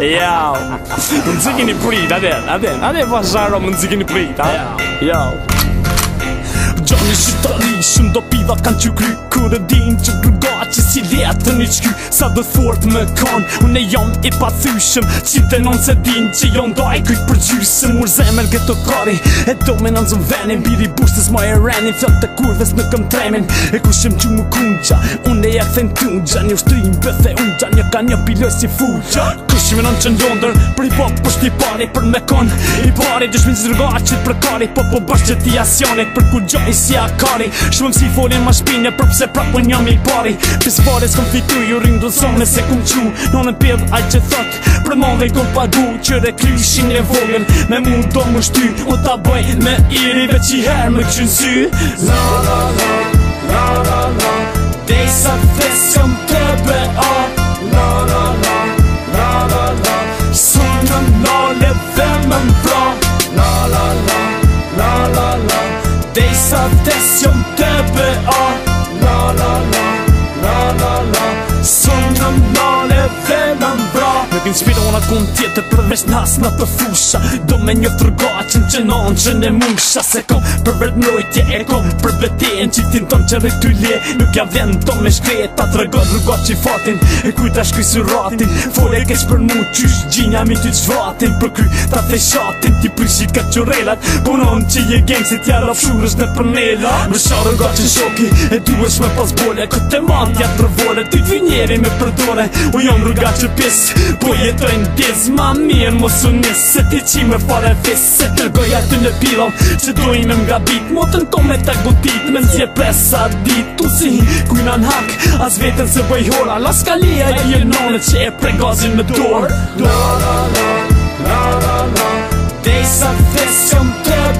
Ja, më nëzikin i prit, aden, aden, aden, po asharo më nëzikin i prit, a? Ja, ja. Gjoni shqiptari, shumë do pidat kanë që kry, kur e din që grugon, jetë një qky Sa dë fort më kanë Unë e jam i pathyshëm Qitë e non se dinë që jom do e kujt përgjysëm Ur zemër gëtë të kari E do me në nëzëm venin Biri bursës ma e renin Fjallë të kurves në këm tremin E kushëm që më kunqa, Unë e jetë e në tungja Një ushtrin bëthe ungja Një ka një piloj si fuqja Kushëm që më kungja që me nënë që ndondër Për i pop për shti pari për me kon I pari dëshmin që zërga atë që të përkari Po po bashkë që ti për ku gjoj si akari Shumëm si folin ma shpinje për pëse prapë për njëm i pari Pis pare s'kom fitu ju rindu do zonë se kum qu Në në pjedh aj që thot Për më dhe i kom pagu që dhe klyshin e vogën Me mu do më shty O ta bëj me iri që i her me këshin La la la La la la sa Të tështë jam a La la la, la la la Së nëmë në lev Nuk inspirona të kun tjetër përveç nas në të fusha Do me një fërgo a që në që në mungësha Se kom për vërt e kom për vëtien që tim ton që rrit t'u Nuk jam vend ton me shkret ta të rëgot që i fatin E kuj ta shkuj si ratin Fole e kesh për mu qysh gjinja mi t'y qvatin Për kuj ta the shatin t'i prishit ka që relat Punon po që je geng si t'ja rafshurës në përnela Më shara ga që shoki e duesh me pas bole Këtë e mantja të rëvole t'i t'vinjeri me përdore U jam rëga që po Po jetojnë diz ma mirë Mosu njësë se ti qi me fare fisë Se tërgoj aty në pilon Që dojnë nga bit motën to me të gutit Me nëzje presa dit Tu si kujna në hak As vetën se bëj hora La skalia e jë nëne që e pregazin me dorë La la la la la la Dej sa fisë këm të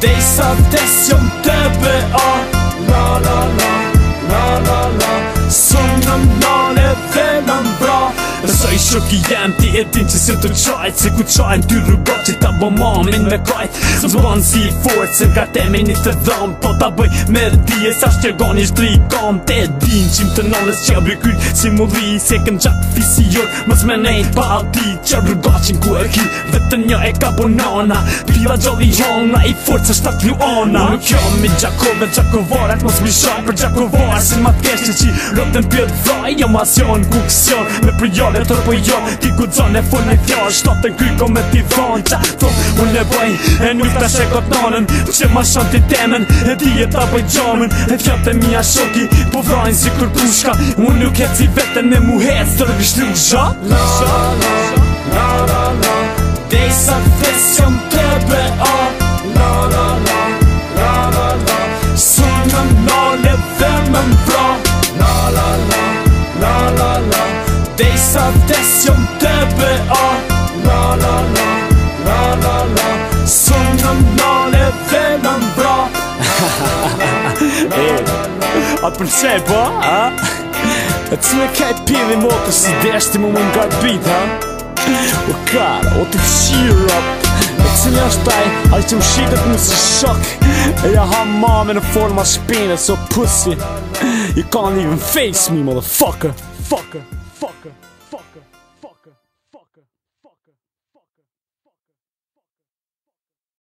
days of desolation Sa i shoki jem ti e din që si të qajt Se ku qajnë ty rrugat që ta bo mamin me kajt Së zbanë si i fort se ka temi një të dhëm Po ta bëj me rëti e sa shqegon i shtri kam Te din qim të nëllës që a bëkyn si mu dhi Se kënë qak fisi jor më zme nejt pa ati Që rrugat qim ku e ki vetë një e ka bonana Pila gjalli jona i fort se shtat një ona Nuk jam me gjakove gjakovarat mos mi shak për gjakovar Se ma t'kesh që që rëtën pjët vaj Jam asion ku kësion me prijallet tjetër po jo Ti gudzon e full një fjall Shtot e kryko me ti vonë Qa të unë le bëjnë E nuk ta shekot nonën Që ma shon ti temen E ti e ta bëjt gjomën E fjot e mija shoki Po vrajnë si kur pushka Unë nuk e ci vetën e mu hec Dërë gështë në gjo La la la la la la Dej sa fesion të bëa Dejsa deshë jom të be a La la la, la la la Sunë në nale dhe në mbra po, Ha ha ha ha, e, atë përcetë po, ha? E cime ka i pili më të sidesti më më nga bitë, ha? O kara, o ti të shirë, rap E cime ashtaj, ashtë që më shikët më së shok E ja ha mame në forma shpina, so pussy You can't even face me, motherfucker, fucker Foca, foca.